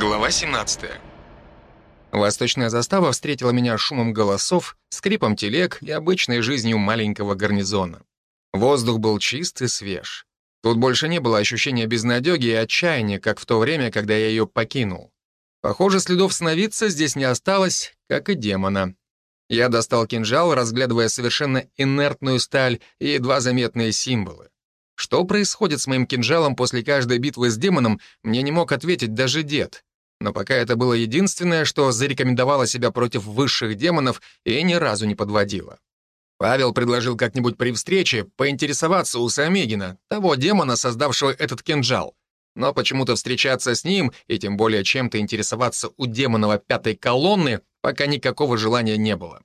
Глава 17. Восточная застава встретила меня шумом голосов, скрипом телег и обычной жизнью маленького гарнизона. Воздух был чист и свеж. Тут больше не было ощущения безнадеги и отчаяния, как в то время, когда я ее покинул. Похоже, следов сновидца здесь не осталось, как и демона. Я достал кинжал, разглядывая совершенно инертную сталь и едва заметные символы. Что происходит с моим кинжалом после каждой битвы с демоном, мне не мог ответить даже дед. Но пока это было единственное, что зарекомендовало себя против высших демонов и ни разу не подводило. Павел предложил как-нибудь при встрече поинтересоваться у Самегина, того демона, создавшего этот кинжал. Но почему-то встречаться с ним, и тем более чем-то интересоваться у демонова пятой колонны, пока никакого желания не было.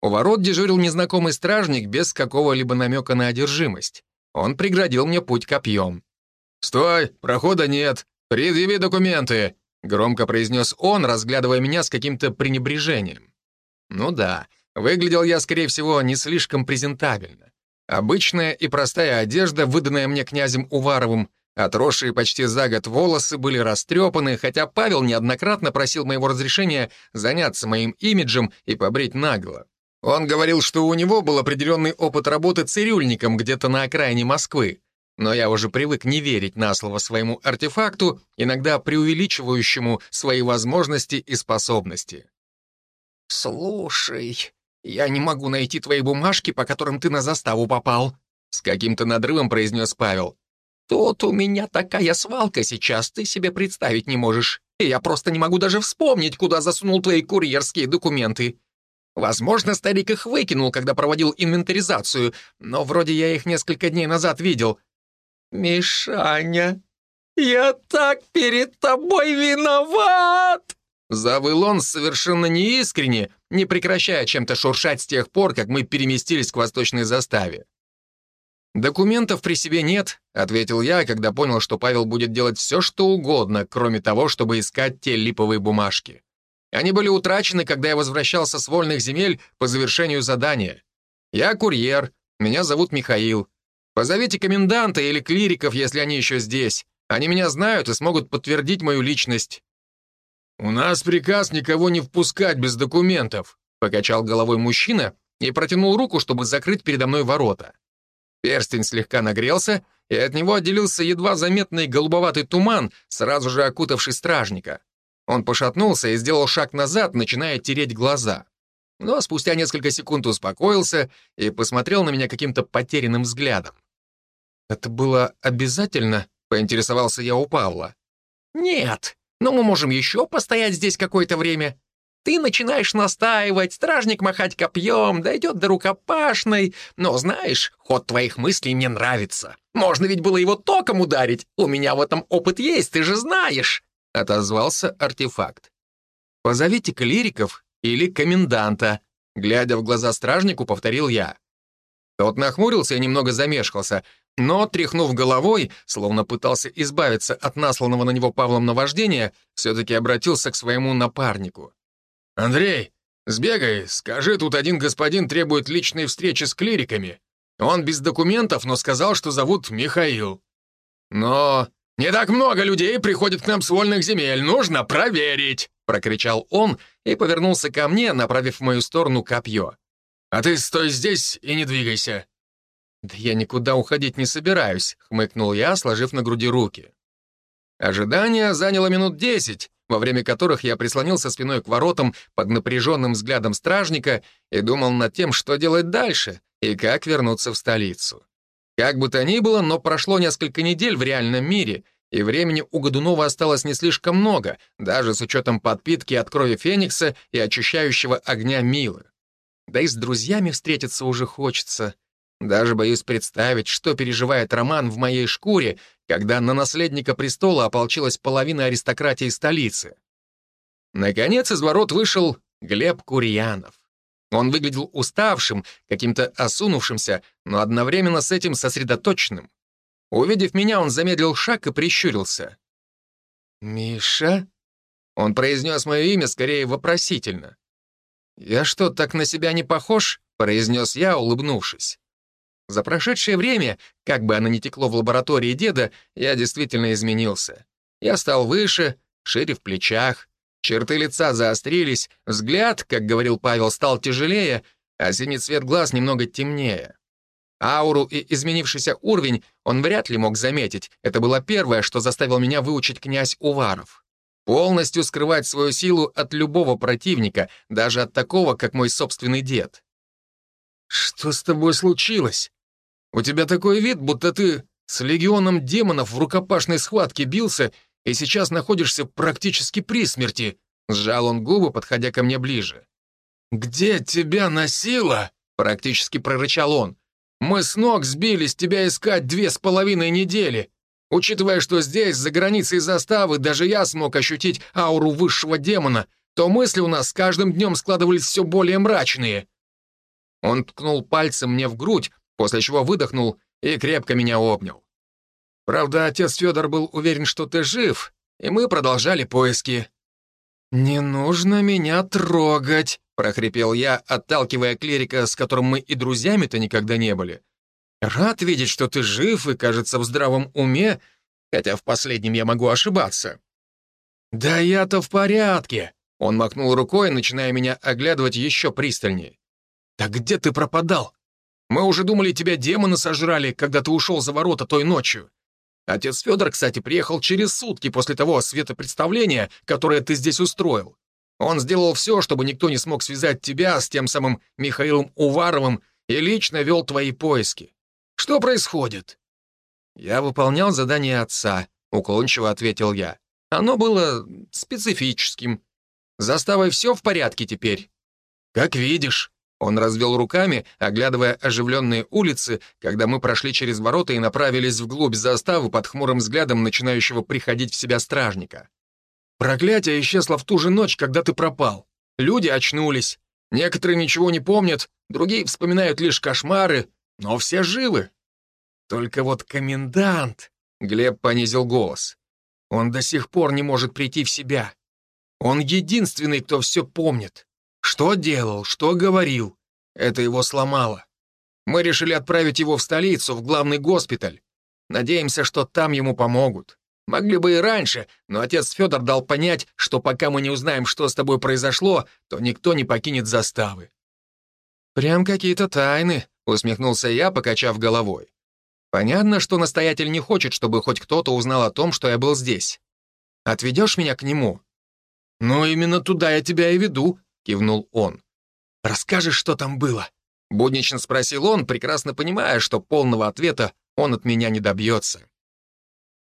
У ворот дежурил незнакомый стражник без какого-либо намека на одержимость. Он преградил мне путь копьем. «Стой! Прохода нет! Предъяви документы!» — громко произнес он, разглядывая меня с каким-то пренебрежением. Ну да, выглядел я, скорее всего, не слишком презентабельно. Обычная и простая одежда, выданная мне князем Уваровым, отросшие почти за год волосы были растрепаны, хотя Павел неоднократно просил моего разрешения заняться моим имиджем и побрить нагло. Он говорил, что у него был определенный опыт работы цирюльником где-то на окраине Москвы. Но я уже привык не верить на слово своему артефакту, иногда преувеличивающему свои возможности и способности. «Слушай, я не могу найти твои бумажки, по которым ты на заставу попал», с каким-то надрывом произнес Павел. «Тут у меня такая свалка сейчас, ты себе представить не можешь. И я просто не могу даже вспомнить, куда засунул твои курьерские документы. Возможно, старик их выкинул, когда проводил инвентаризацию, но вроде я их несколько дней назад видел. «Мишаня, я так перед тобой виноват!» Завыл он совершенно неискренне, не прекращая чем-то шуршать с тех пор, как мы переместились к восточной заставе. «Документов при себе нет», — ответил я, когда понял, что Павел будет делать все, что угодно, кроме того, чтобы искать те липовые бумажки. Они были утрачены, когда я возвращался с вольных земель по завершению задания. Я курьер, меня зовут Михаил. Позовите коменданта или клириков, если они еще здесь. Они меня знают и смогут подтвердить мою личность». «У нас приказ никого не впускать без документов», покачал головой мужчина и протянул руку, чтобы закрыть передо мной ворота. Перстень слегка нагрелся, и от него отделился едва заметный голубоватый туман, сразу же окутавший стражника. Он пошатнулся и сделал шаг назад, начиная тереть глаза. Но спустя несколько секунд успокоился и посмотрел на меня каким-то потерянным взглядом. «Это было обязательно?» — поинтересовался я у Павла. «Нет, но мы можем еще постоять здесь какое-то время. Ты начинаешь настаивать, стражник махать копьем, дойдет до рукопашной. Но знаешь, ход твоих мыслей мне нравится. Можно ведь было его током ударить. У меня в этом опыт есть, ты же знаешь. — отозвался артефакт. «Позовите клириков или коменданта», — глядя в глаза стражнику, повторил я. Тот нахмурился и немного замешкался, но, тряхнув головой, словно пытался избавиться от насланного на него Павлом наваждения, все-таки обратился к своему напарнику. «Андрей, сбегай, скажи, тут один господин требует личной встречи с клириками. Он без документов, но сказал, что зовут Михаил. Но «Не так много людей приходит к нам с вольных земель, нужно проверить!» — прокричал он и повернулся ко мне, направив в мою сторону копье. «А ты стой здесь и не двигайся!» «Да я никуда уходить не собираюсь», — хмыкнул я, сложив на груди руки. Ожидание заняло минут десять, во время которых я прислонился спиной к воротам под напряженным взглядом стражника и думал над тем, что делать дальше и как вернуться в столицу. Как бы то ни было, но прошло несколько недель в реальном мире, и времени у Годунова осталось не слишком много, даже с учетом подпитки от крови Феникса и очищающего огня Милы. Да и с друзьями встретиться уже хочется. Даже боюсь представить, что переживает Роман в моей шкуре, когда на наследника престола ополчилась половина аристократии столицы. Наконец из ворот вышел Глеб Курьянов. Он выглядел уставшим, каким-то осунувшимся, но одновременно с этим сосредоточенным. Увидев меня, он замедлил шаг и прищурился. «Миша?» Он произнес мое имя скорее вопросительно. «Я что, так на себя не похож?» — произнес я, улыбнувшись. За прошедшее время, как бы оно ни текло в лаборатории деда, я действительно изменился. Я стал выше, шире в плечах. Черты лица заострились, взгляд, как говорил Павел, стал тяжелее, а синий цвет глаз немного темнее. Ауру и изменившийся уровень он вряд ли мог заметить. Это было первое, что заставил меня выучить князь Уваров. Полностью скрывать свою силу от любого противника, даже от такого, как мой собственный дед. «Что с тобой случилось? У тебя такой вид, будто ты с легионом демонов в рукопашной схватке бился и сейчас находишься практически при смерти», сжал он губы, подходя ко мне ближе. «Где тебя носило?» — практически прорычал он. Мы с ног сбились тебя искать две с половиной недели. Учитывая, что здесь, за границей заставы, даже я смог ощутить ауру высшего демона, то мысли у нас с каждым днем складывались все более мрачные». Он ткнул пальцем мне в грудь, после чего выдохнул и крепко меня обнял. «Правда, отец Федор был уверен, что ты жив, и мы продолжали поиски». «Не нужно меня трогать», — прохрипел я, отталкивая клирика, с которым мы и друзьями-то никогда не были. «Рад видеть, что ты жив и, кажется, в здравом уме, хотя в последнем я могу ошибаться». «Да я-то в порядке», — он махнул рукой, начиная меня оглядывать еще пристальнее. «Так где ты пропадал? Мы уже думали, тебя демоны сожрали, когда ты ушел за ворота той ночью. Отец Федор, кстати, приехал через сутки после того светопредставления, которое ты здесь устроил. Он сделал все, чтобы никто не смог связать тебя с тем самым Михаилом Уваровым и лично вел твои поиски. Что происходит?» «Я выполнял задание отца», — уклончиво ответил я. «Оно было специфическим. Заставой все в порядке теперь?» «Как видишь». Он развел руками, оглядывая оживленные улицы, когда мы прошли через ворота и направились вглубь заставы под хмурым взглядом начинающего приходить в себя стражника. Проклятие исчезло в ту же ночь, когда ты пропал. Люди очнулись. Некоторые ничего не помнят, другие вспоминают лишь кошмары, но все живы. Только вот комендант... Глеб понизил голос. Он до сих пор не может прийти в себя. Он единственный, кто все помнит. Что делал, что говорил. Это его сломало. Мы решили отправить его в столицу, в главный госпиталь. Надеемся, что там ему помогут. Могли бы и раньше, но отец Федор дал понять, что пока мы не узнаем, что с тобой произошло, то никто не покинет заставы». «Прям какие-то тайны», — усмехнулся я, покачав головой. «Понятно, что настоятель не хочет, чтобы хоть кто-то узнал о том, что я был здесь. Отведешь меня к нему?» «Ну, именно туда я тебя и веду», — кивнул он. «Расскажешь, что там было?» — буднично спросил он, прекрасно понимая, что полного ответа он от меня не добьется.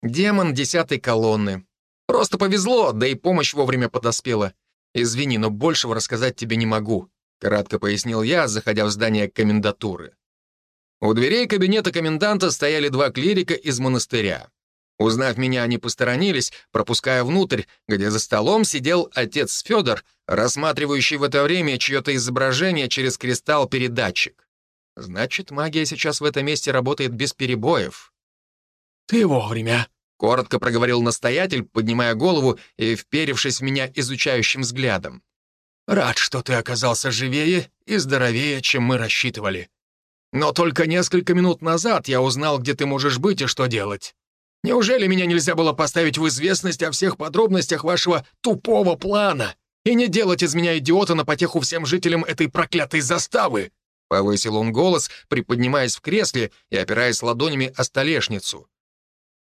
Демон десятой колонны. Просто повезло, да и помощь вовремя подоспела. Извини, но большего рассказать тебе не могу», — кратко пояснил я, заходя в здание комендатуры. У дверей кабинета коменданта стояли два клирика из монастыря. Узнав меня, они посторонились, пропуская внутрь, где за столом сидел отец Федор, рассматривающий в это время чье-то изображение через кристалл-передатчик. Значит, магия сейчас в этом месте работает без перебоев. «Ты вовремя», — коротко проговорил настоятель, поднимая голову и вперевшись в меня изучающим взглядом. «Рад, что ты оказался живее и здоровее, чем мы рассчитывали. Но только несколько минут назад я узнал, где ты можешь быть и что делать. Неужели меня нельзя было поставить в известность о всех подробностях вашего тупого плана и не делать из меня идиота на потеху всем жителям этой проклятой заставы?» Повысил он голос, приподнимаясь в кресле и опираясь ладонями о столешницу.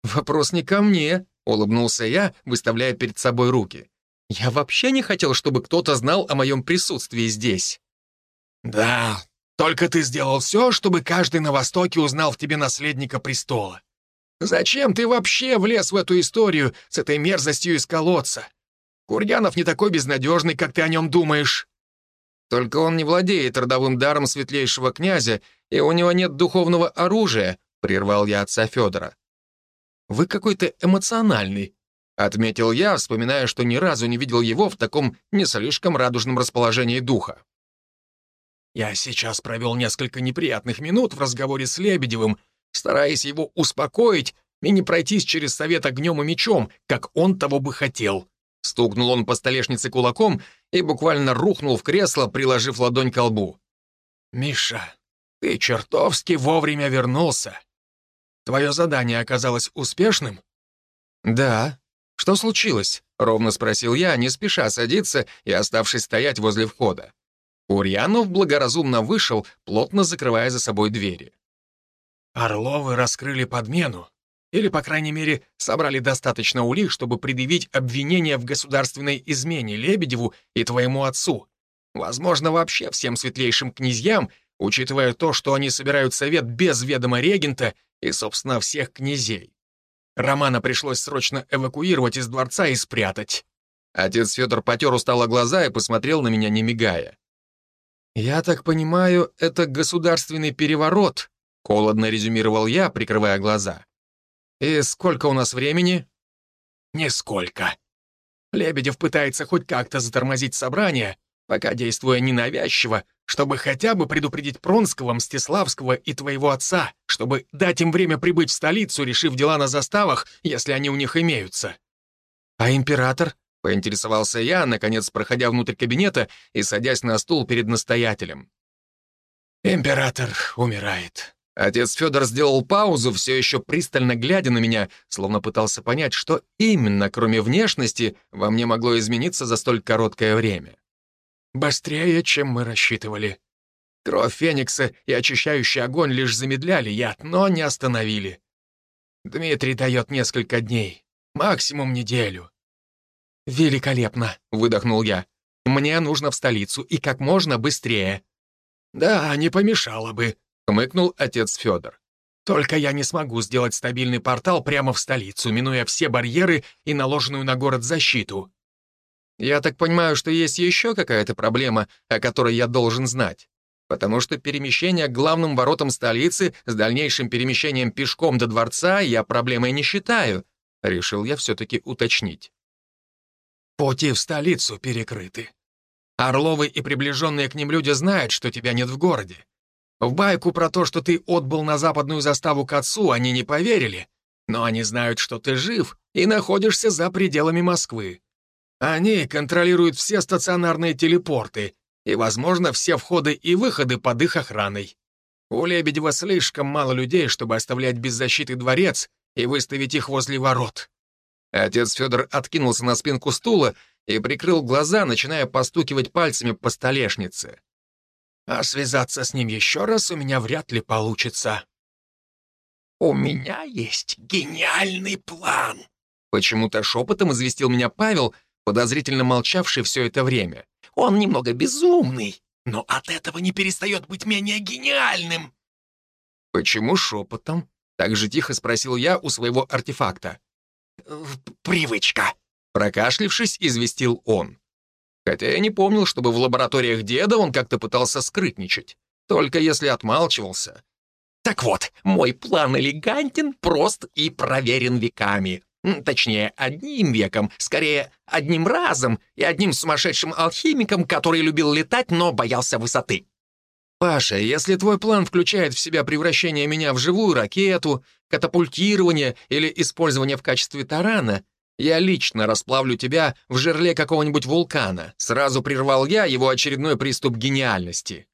«Вопрос не ко мне», — улыбнулся я, выставляя перед собой руки. «Я вообще не хотел, чтобы кто-то знал о моем присутствии здесь». «Да, только ты сделал все, чтобы каждый на Востоке узнал в тебе наследника престола. Зачем ты вообще влез в эту историю с этой мерзостью из колодца? Курьянов не такой безнадежный, как ты о нем думаешь». «Только он не владеет родовым даром светлейшего князя, и у него нет духовного оружия», — прервал я отца Федора. Вы какой-то эмоциональный», — отметил я, вспоминая, что ни разу не видел его в таком не слишком радужном расположении духа. «Я сейчас провел несколько неприятных минут в разговоре с Лебедевым, стараясь его успокоить и не пройтись через совет огнем и мечом, как он того бы хотел». Стукнул он по столешнице кулаком и буквально рухнул в кресло, приложив ладонь к лбу. «Миша, ты чертовски вовремя вернулся. Твое задание оказалось успешным?» «Да. «Что случилось?» — ровно спросил я, не спеша садиться и оставшись стоять возле входа. Урьянов благоразумно вышел, плотно закрывая за собой двери. «Орловы раскрыли подмену. Или, по крайней мере, собрали достаточно улик, чтобы предъявить обвинение в государственной измене Лебедеву и твоему отцу. Возможно, вообще всем светлейшим князьям, учитывая то, что они собирают совет без ведома регента и, собственно, всех князей. Романа пришлось срочно эвакуировать из дворца и спрятать. Отец Федор потер устало глаза и посмотрел на меня, не мигая. «Я так понимаю, это государственный переворот», — холодно резюмировал я, прикрывая глаза. «И сколько у нас времени?» «Нисколько. Лебедев пытается хоть как-то затормозить собрание, пока действуя ненавязчиво, чтобы хотя бы предупредить Пронского, Мстиславского и твоего отца, чтобы дать им время прибыть в столицу, решив дела на заставах, если они у них имеются». «А император?» — поинтересовался я, наконец проходя внутрь кабинета и садясь на стул перед настоятелем. «Император умирает», Отец Федор сделал паузу, все еще пристально глядя на меня, словно пытался понять, что именно, кроме внешности, во мне могло измениться за столь короткое время. «Быстрее, чем мы рассчитывали. Кровь Феникса и очищающий огонь лишь замедляли яд, но не остановили. Дмитрий дает несколько дней, максимум неделю». «Великолепно», — выдохнул я. «Мне нужно в столицу и как можно быстрее». «Да, не помешало бы», — хмыкнул отец Федор. «Только я не смогу сделать стабильный портал прямо в столицу, минуя все барьеры и наложенную на город защиту». «Я так понимаю, что есть еще какая-то проблема, о которой я должен знать. Потому что перемещение к главным воротам столицы с дальнейшим перемещением пешком до дворца я проблемой не считаю», — решил я все-таки уточнить. «Пути в столицу перекрыты. Орловы и приближенные к ним люди знают, что тебя нет в городе. В байку про то, что ты отбыл на западную заставу к отцу, они не поверили, но они знают, что ты жив и находишься за пределами Москвы. Они контролируют все стационарные телепорты и, возможно, все входы и выходы под их охраной. У Лебедева слишком мало людей, чтобы оставлять без защиты дворец и выставить их возле ворот. Отец Федор откинулся на спинку стула и прикрыл глаза, начиная постукивать пальцами по столешнице а связаться с ним еще раз у меня вряд ли получится. «У меня есть гениальный план», — почему-то шепотом известил меня Павел, подозрительно молчавший все это время. «Он немного безумный, но от этого не перестает быть менее гениальным». «Почему шепотом?» — так же тихо спросил я у своего артефакта. «Привычка», — прокашлившись, известил он. Хотя я не помнил, чтобы в лабораториях деда он как-то пытался скрытничать. Только если отмалчивался. Так вот, мой план элегантен, прост и проверен веками. Точнее, одним веком, скорее, одним разом и одним сумасшедшим алхимиком, который любил летать, но боялся высоты. «Паша, если твой план включает в себя превращение меня в живую ракету, катапультирование или использование в качестве тарана, я лично расплавлю тебя в жерле какого-нибудь вулкана. Сразу прервал я его очередной приступ гениальности.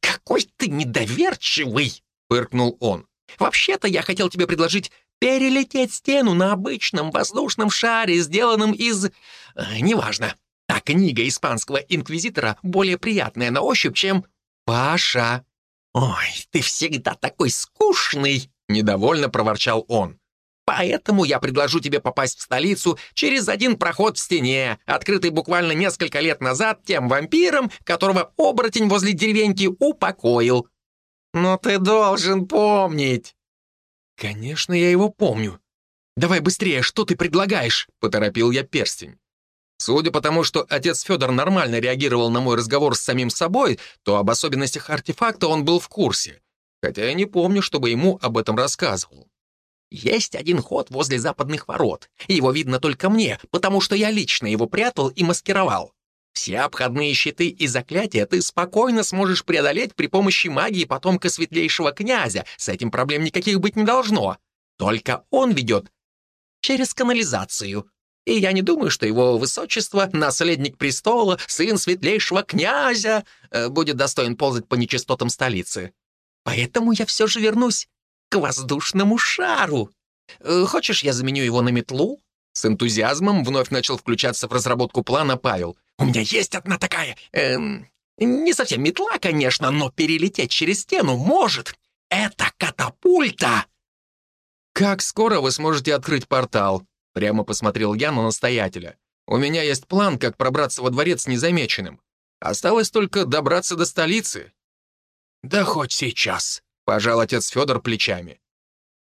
какой ты недоверчивый!» — пыркнул он. «Вообще-то я хотел тебе предложить перелететь стену на обычном воздушном шаре, сделанном из... Э, неважно. А книга испанского инквизитора более приятная на ощупь, чем... Паша!» «Ой, ты всегда такой скучный!» — недовольно проворчал он. Поэтому я предложу тебе попасть в столицу через один проход в стене, открытый буквально несколько лет назад тем вампиром, которого оборотень возле деревеньки упокоил. Но ты должен помнить. Конечно, я его помню. Давай быстрее, что ты предлагаешь? Поторопил я перстень. Судя по тому, что отец Федор нормально реагировал на мой разговор с самим собой, то об особенностях артефакта он был в курсе. Хотя я не помню, чтобы ему об этом рассказывал. Есть один ход возле западных ворот. Его видно только мне, потому что я лично его прятал и маскировал. Все обходные щиты и заклятия ты спокойно сможешь преодолеть при помощи магии потомка светлейшего князя. С этим проблем никаких быть не должно. Только он ведет через канализацию. И я не думаю, что его высочество, наследник престола, сын светлейшего князя, э, будет достоин ползать по нечистотам столицы. Поэтому я все же вернусь к воздушному шару. Э, хочешь, я заменю его на метлу? С энтузиазмом вновь начал включаться в разработку плана Павел. «У меня есть одна такая, эм, не совсем метла, конечно, но перелететь через стену может. Это катапульта!» «Как скоро вы сможете открыть портал?» Прямо посмотрел я на настоятеля. «У меня есть план, как пробраться во дворец незамеченным. Осталось только добраться до столицы». «Да хоть сейчас», — пожал отец Федор плечами.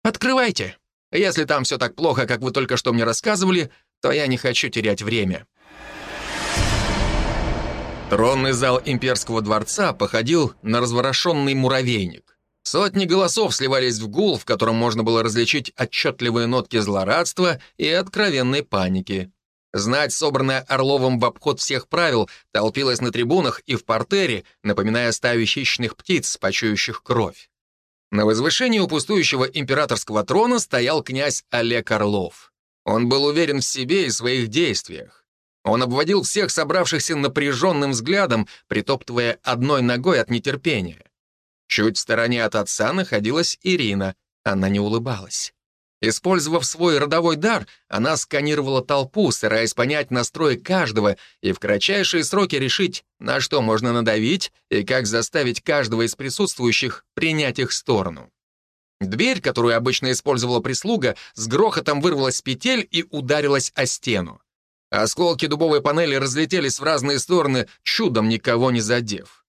«Открывайте. Если там все так плохо, как вы только что мне рассказывали, то я не хочу терять время». Тронный зал имперского дворца походил на разворошенный муравейник. Сотни голосов сливались в гул, в котором можно было различить отчетливые нотки злорадства и откровенной паники. Знать, собранная Орловым в обход всех правил, толпилась на трибунах и в портере, напоминая стаю хищных птиц, почующих кровь. На возвышении у пустующего императорского трона стоял князь Олег Орлов. Он был уверен в себе и своих действиях. Он обводил всех собравшихся напряженным взглядом, притоптывая одной ногой от нетерпения. Чуть в стороне от отца находилась Ирина. Она не улыбалась. Использовав свой родовой дар, она сканировала толпу, стараясь понять настрой каждого и в кратчайшие сроки решить, на что можно надавить и как заставить каждого из присутствующих принять их сторону. Дверь, которую обычно использовала прислуга, с грохотом вырвалась с петель и ударилась о стену. Осколки дубовой панели разлетелись в разные стороны, чудом никого не задев.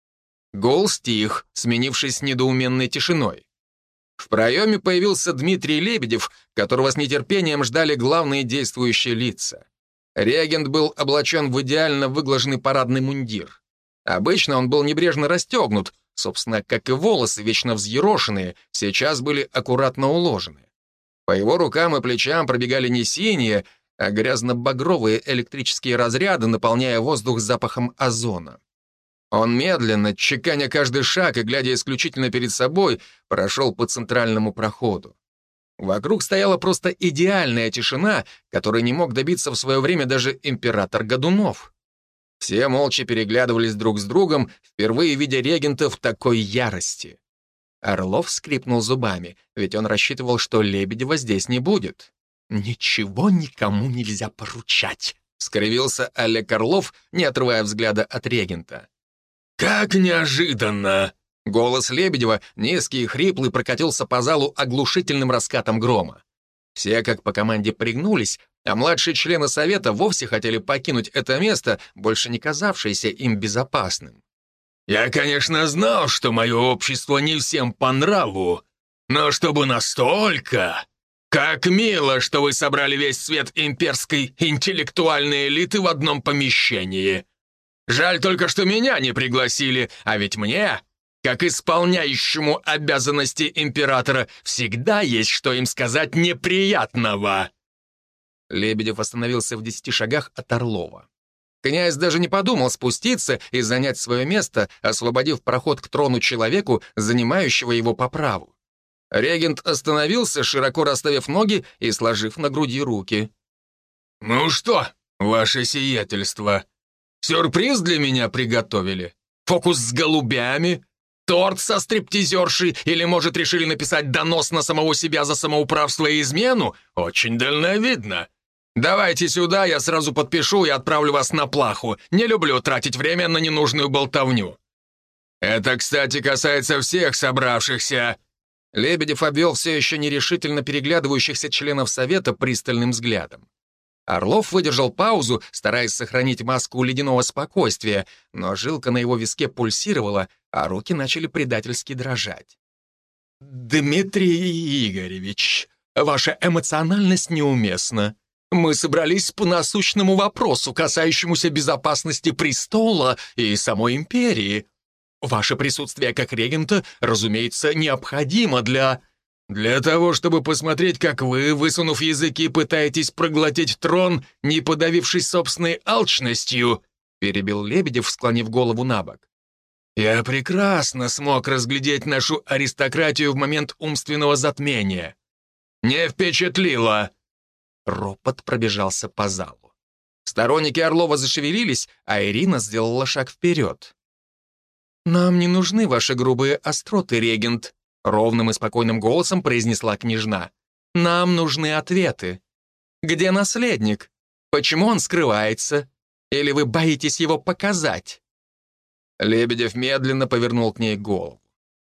Гол стих, сменившись недоуменной тишиной. В проеме появился Дмитрий Лебедев, которого с нетерпением ждали главные действующие лица. Регент был облачен в идеально выглаженный парадный мундир. Обычно он был небрежно расстегнут, собственно, как и волосы, вечно взъерошенные, сейчас были аккуратно уложены. По его рукам и плечам пробегали не синие, а грязно-багровые электрические разряды, наполняя воздух запахом озона. Он медленно, чеканя каждый шаг и глядя исключительно перед собой, прошел по центральному проходу. Вокруг стояла просто идеальная тишина, которой не мог добиться в свое время даже император Годунов. Все молча переглядывались друг с другом, впервые видя регента в такой ярости. Орлов скрипнул зубами, ведь он рассчитывал, что Лебедева здесь не будет. «Ничего никому нельзя поручать», — скривился Олег Орлов, не отрывая взгляда от регента. «Как неожиданно!» Голос Лебедева, низкий и хриплый, прокатился по залу оглушительным раскатом грома. Все, как по команде, пригнулись, а младшие члены совета вовсе хотели покинуть это место, больше не казавшееся им безопасным. «Я, конечно, знал, что мое общество не всем по нраву, но чтобы настолько...» «Как мило, что вы собрали весь свет имперской интеллектуальной элиты в одном помещении. Жаль только, что меня не пригласили, а ведь мне, как исполняющему обязанности императора, всегда есть что им сказать неприятного». Лебедев остановился в десяти шагах от Орлова. Князь даже не подумал спуститься и занять свое место, освободив проход к трону человеку, занимающего его по праву. Регент остановился, широко расставив ноги и сложив на груди руки. «Ну что, ваше сиятельство, сюрприз для меня приготовили? Фокус с голубями? Торт со стриптизершей? Или, может, решили написать донос на самого себя за самоуправство и измену? Очень дальновидно. Давайте сюда, я сразу подпишу и отправлю вас на плаху. Не люблю тратить время на ненужную болтовню. Это, кстати, касается всех собравшихся». Лебедев обвел все еще нерешительно переглядывающихся членов Совета пристальным взглядом. Орлов выдержал паузу, стараясь сохранить маску ледяного спокойствия, но жилка на его виске пульсировала, а руки начали предательски дрожать. «Дмитрий Игоревич, ваша эмоциональность неуместна. Мы собрались по насущному вопросу, касающемуся безопасности престола и самой империи», Ваше присутствие как регента, разумеется, необходимо для... Для того, чтобы посмотреть, как вы, высунув языки, пытаетесь проглотить трон, не подавившись собственной алчностью, перебил Лебедев, склонив голову на бок. Я прекрасно смог разглядеть нашу аристократию в момент умственного затмения. Не впечатлило. Ропот пробежался по залу. Сторонники Орлова зашевелились, а Ирина сделала шаг вперед. «Нам не нужны ваши грубые остроты, регент», — ровным и спокойным голосом произнесла княжна. «Нам нужны ответы. Где наследник? Почему он скрывается? Или вы боитесь его показать?» Лебедев медленно повернул к ней голову.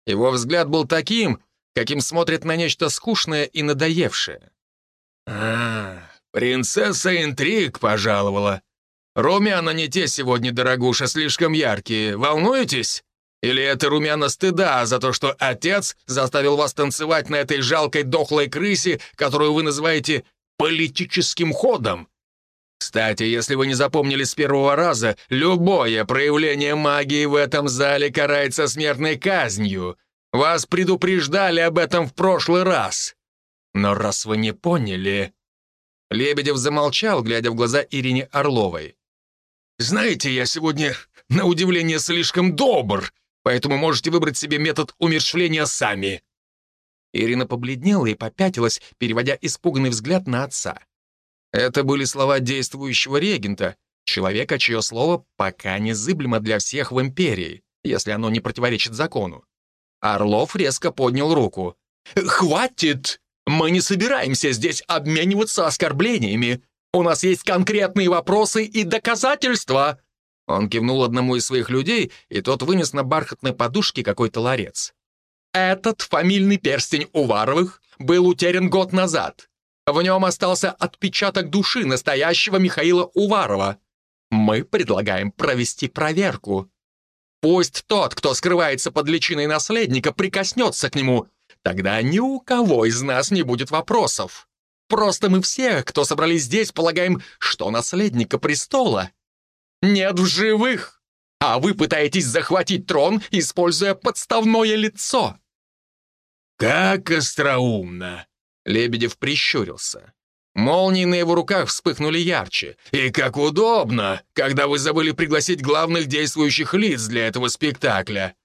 Его взгляд был таким, каким смотрит на нечто скучное и надоевшее. «А, принцесса интриг пожаловала. Румяна не те сегодня, дорогуша, слишком яркие. Волнуетесь? Или это румяна стыда за то, что отец заставил вас танцевать на этой жалкой дохлой крысе, которую вы называете политическим ходом? Кстати, если вы не запомнили с первого раза, любое проявление магии в этом зале карается смертной казнью. Вас предупреждали об этом в прошлый раз. Но раз вы не поняли...» Лебедев замолчал, глядя в глаза Ирине Орловой. «Знаете, я сегодня, на удивление, слишком добр, поэтому можете выбрать себе метод умерщвления сами». Ирина побледнела и попятилась, переводя испуганный взгляд на отца. Это были слова действующего регента, человека, чье слово пока незыблемо для всех в империи, если оно не противоречит закону. Орлов резко поднял руку. «Хватит! Мы не собираемся здесь обмениваться оскорблениями. У нас есть конкретные вопросы и доказательства!» Он кивнул одному из своих людей, и тот вынес на бархатной подушке какой-то ларец. «Этот фамильный перстень Уваровых был утерян год назад. В нем остался отпечаток души настоящего Михаила Уварова. Мы предлагаем провести проверку. Пусть тот, кто скрывается под личиной наследника, прикоснется к нему. Тогда ни у кого из нас не будет вопросов. Просто мы все, кто собрались здесь, полагаем, что наследника престола нет в живых, а вы пытаетесь захватить трон, используя подставное лицо. «Как остроумно!» Лебедев прищурился. Молнии на его руках вспыхнули ярче. «И как удобно, когда вы забыли пригласить главных действующих лиц для этого спектакля.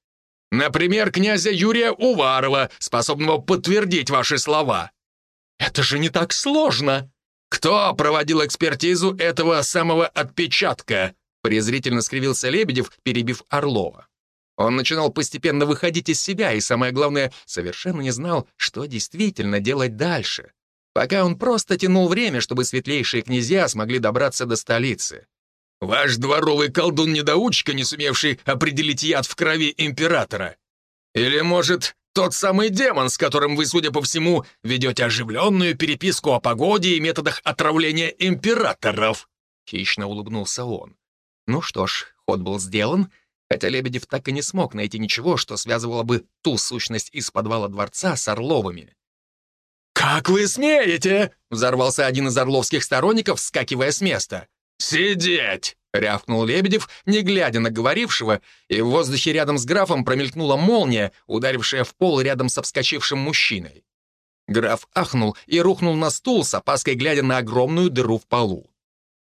Например, князя Юрия Уварова, способного подтвердить ваши слова». «Это же не так сложно!» «Кто проводил экспертизу этого самого отпечатка?» Презрительно скривился Лебедев, перебив Орлова. Он начинал постепенно выходить из себя и, самое главное, совершенно не знал, что действительно делать дальше, пока он просто тянул время, чтобы светлейшие князья смогли добраться до столицы. «Ваш дворовый колдун-недоучка, не сумевший определить яд в крови императора? Или, может, тот самый демон, с которым вы, судя по всему, ведете оживленную переписку о погоде и методах отравления императоров?» Хищно улыбнулся он. Ну что ж, ход был сделан, хотя Лебедев так и не смог найти ничего, что связывало бы ту сущность из подвала дворца с Орловыми. «Как вы смеете?» — взорвался один из орловских сторонников, вскакивая с места. «Сидеть!» — рявкнул Лебедев, не глядя на говорившего, и в воздухе рядом с графом промелькнула молния, ударившая в пол рядом со вскочившим мужчиной. Граф ахнул и рухнул на стул, с опаской глядя на огромную дыру в полу.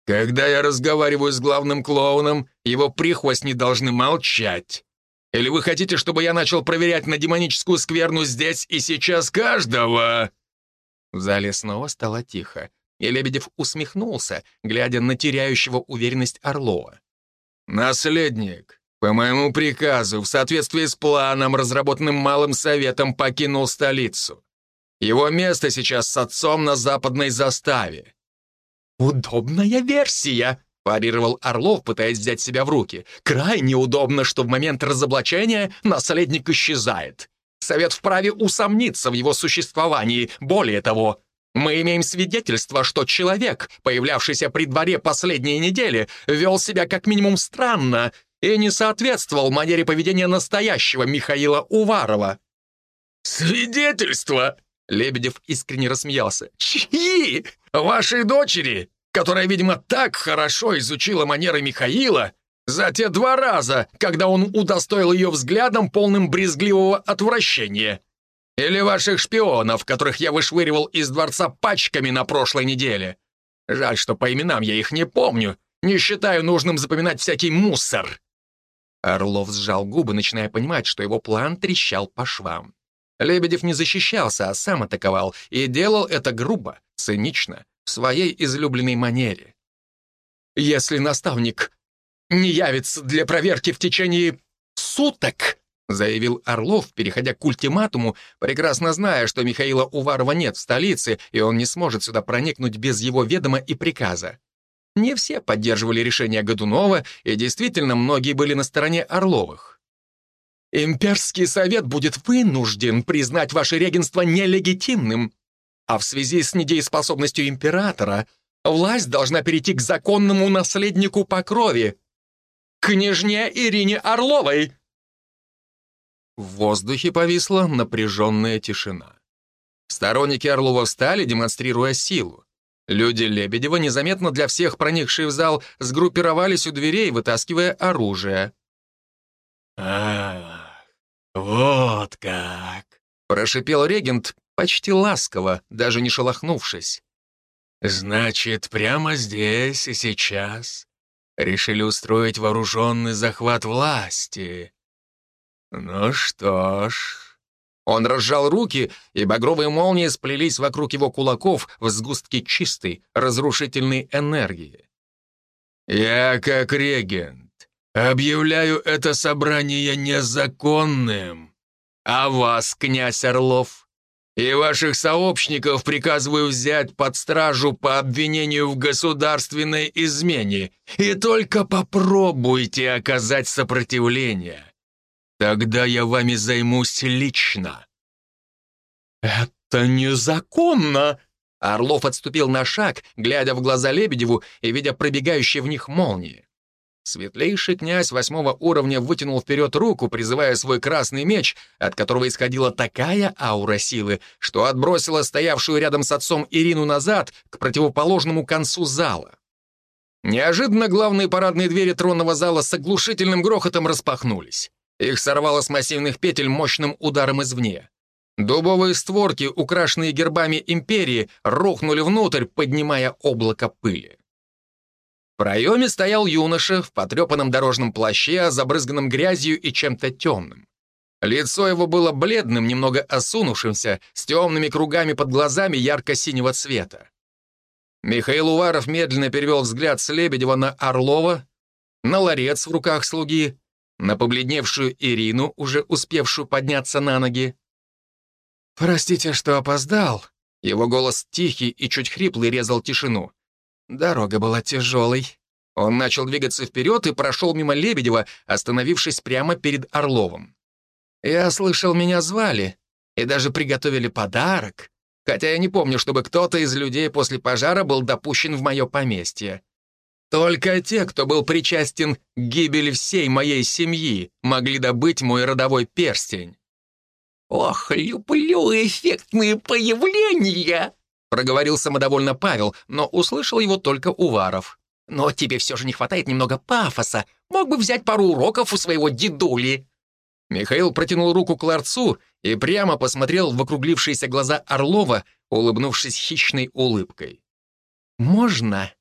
Когда я разговариваю с главным клоуном, его прихвостни должны молчать. Или вы хотите, чтобы я начал проверять на демоническую скверну здесь и сейчас каждого?» В зале снова стало тихо, и Лебедев усмехнулся, глядя на теряющего уверенность Орлова. «Наследник, по моему приказу, в соответствии с планом, разработанным Малым Советом, покинул столицу. Его место сейчас с отцом на западной заставе. «Удобная версия», — парировал Орлов, пытаясь взять себя в руки. «Крайне удобно, что в момент разоблачения наследник исчезает. Совет вправе усомниться в его существовании. Более того, мы имеем свидетельство, что человек, появлявшийся при дворе последние недели, вел себя как минимум странно и не соответствовал манере поведения настоящего Михаила Уварова». «Свидетельство?» Лебедев искренне рассмеялся. «Чьи? Вашей дочери, которая, видимо, так хорошо изучила манеры Михаила за те два раза, когда он удостоил ее взглядом, полным брезгливого отвращения. Или ваших шпионов, которых я вышвыривал из дворца пачками на прошлой неделе. Жаль, что по именам я их не помню, не считаю нужным запоминать всякий мусор». Орлов сжал губы, начиная понимать, что его план трещал по швам. Лебедев не защищался, а сам атаковал, и делал это грубо, цинично, в своей излюбленной манере. «Если наставник не явится для проверки в течение суток», заявил Орлов, переходя к ультиматуму, прекрасно зная, что Михаила Уварова нет в столице, и он не сможет сюда проникнуть без его ведома и приказа. Не все поддерживали решение Годунова, и действительно многие были на стороне Орловых. «Имперский совет будет вынужден признать ваше регенство нелегитимным, а в связи с недееспособностью императора власть должна перейти к законному наследнику по крови, княжне Ирине Орловой!» В воздухе повисла напряженная тишина. Сторонники Орлова встали, демонстрируя силу. Люди Лебедева, незаметно для всех проникшие в зал, сгруппировались у дверей, вытаскивая оружие. «Ах, вот как!» — прошипел регент почти ласково, даже не шелохнувшись. «Значит, прямо здесь и сейчас решили устроить вооруженный захват власти. «Ну что ж...» Он разжал руки, и багровые молнии сплелись вокруг его кулаков в сгустке чистой, разрушительной энергии. «Я, как регент, объявляю это собрание незаконным. А вас, князь Орлов, и ваших сообщников приказываю взять под стражу по обвинению в государственной измене, и только попробуйте оказать сопротивление». Тогда я вами займусь лично». «Это незаконно!» Орлов отступил на шаг, глядя в глаза Лебедеву и видя пробегающие в них молнии. Светлейший князь восьмого уровня вытянул вперед руку, призывая свой красный меч, от которого исходила такая аура силы, что отбросила стоявшую рядом с отцом Ирину назад к противоположному концу зала. Неожиданно главные парадные двери тронного зала с оглушительным грохотом распахнулись. Их сорвало с массивных петель мощным ударом извне. Дубовые створки, украшенные гербами империи, рухнули внутрь, поднимая облако пыли. В проеме стоял юноша в потрепанном дорожном плаще, забрызганном грязью и чем-то темным. Лицо его было бледным, немного осунувшимся, с темными кругами под глазами ярко-синего цвета. Михаил Уваров медленно перевел взгляд с Лебедева на Орлова, на ларец в руках слуги, на побледневшую Ирину, уже успевшую подняться на ноги. «Простите, что опоздал». Его голос тихий и чуть хриплый резал тишину. Дорога была тяжелой. Он начал двигаться вперед и прошел мимо Лебедева, остановившись прямо перед Орловым. «Я слышал, меня звали, и даже приготовили подарок, хотя я не помню, чтобы кто-то из людей после пожара был допущен в мое поместье. Только те, кто был причастен к гибели всей моей семьи, могли добыть мой родовой перстень. «Ох, люблю эффектные появления!» Проговорил самодовольно Павел, но услышал его только Уваров. «Но тебе все же не хватает немного пафоса. Мог бы взять пару уроков у своего дедули». Михаил протянул руку к ларцу и прямо посмотрел в округлившиеся глаза Орлова, улыбнувшись хищной улыбкой. «Можно?»